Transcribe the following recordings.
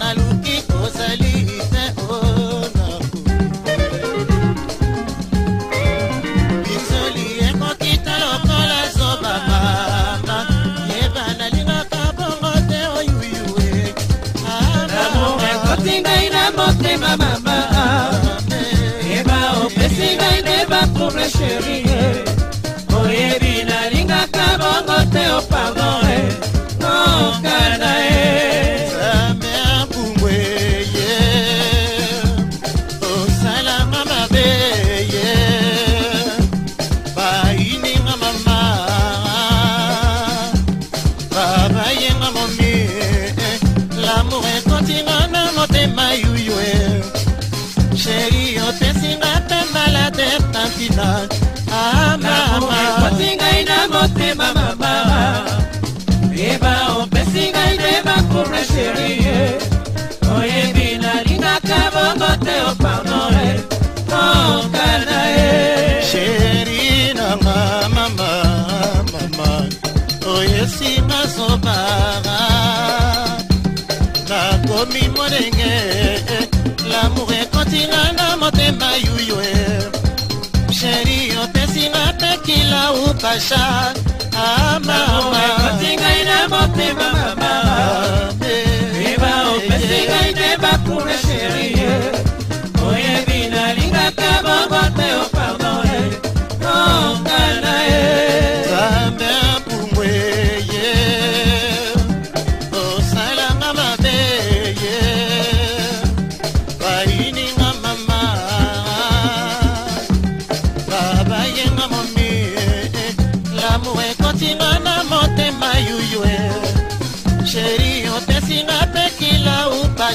con amour ekotinga na motema yuyue sheri opesinga mpe malade na ntina amamaekotingai na motema mama yeba opesingai nde bakura sheri nakomi molenge lamour ekotinga na motema yuyo sheri opesinga pekila upasha amama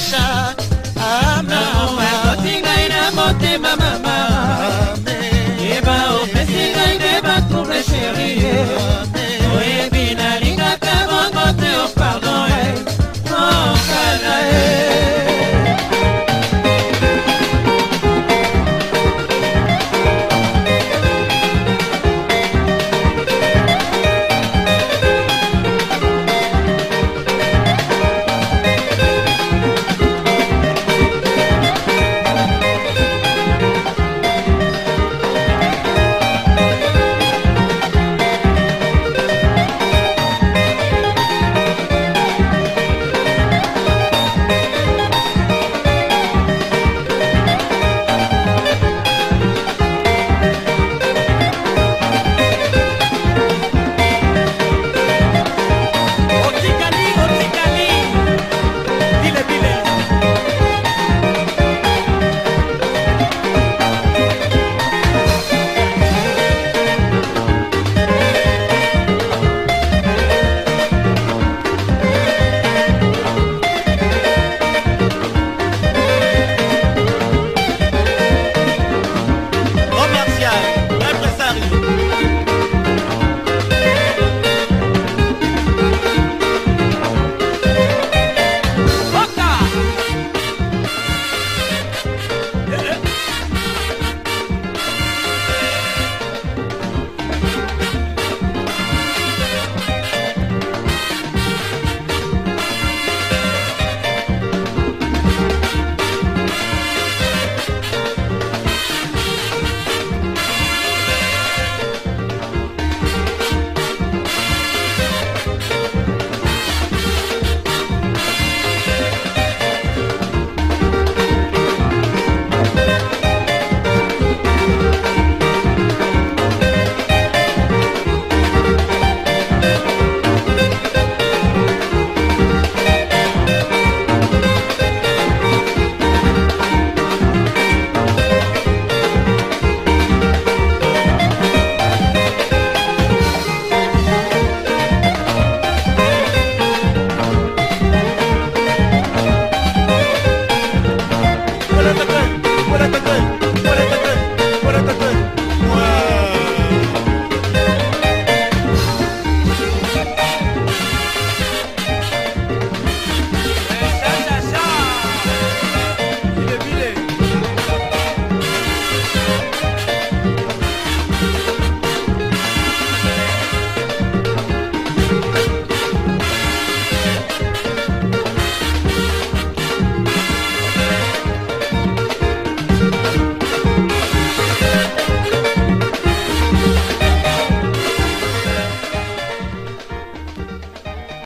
shot.